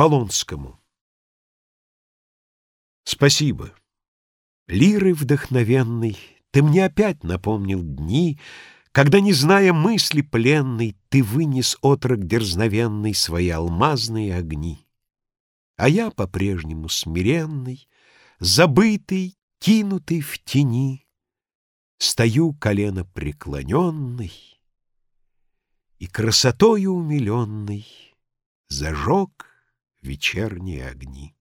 Полонскому. Спасибо. Лиры вдохновенный, ты мне опять напомнил дни, когда, не зная мысли пленной, ты вынес отрок дерзновенный свои алмазные огни. А я по-прежнему смиренный, забытый, кинутый в тени, стою колено преклоненный и красотою умиленный зажег вечерние огни.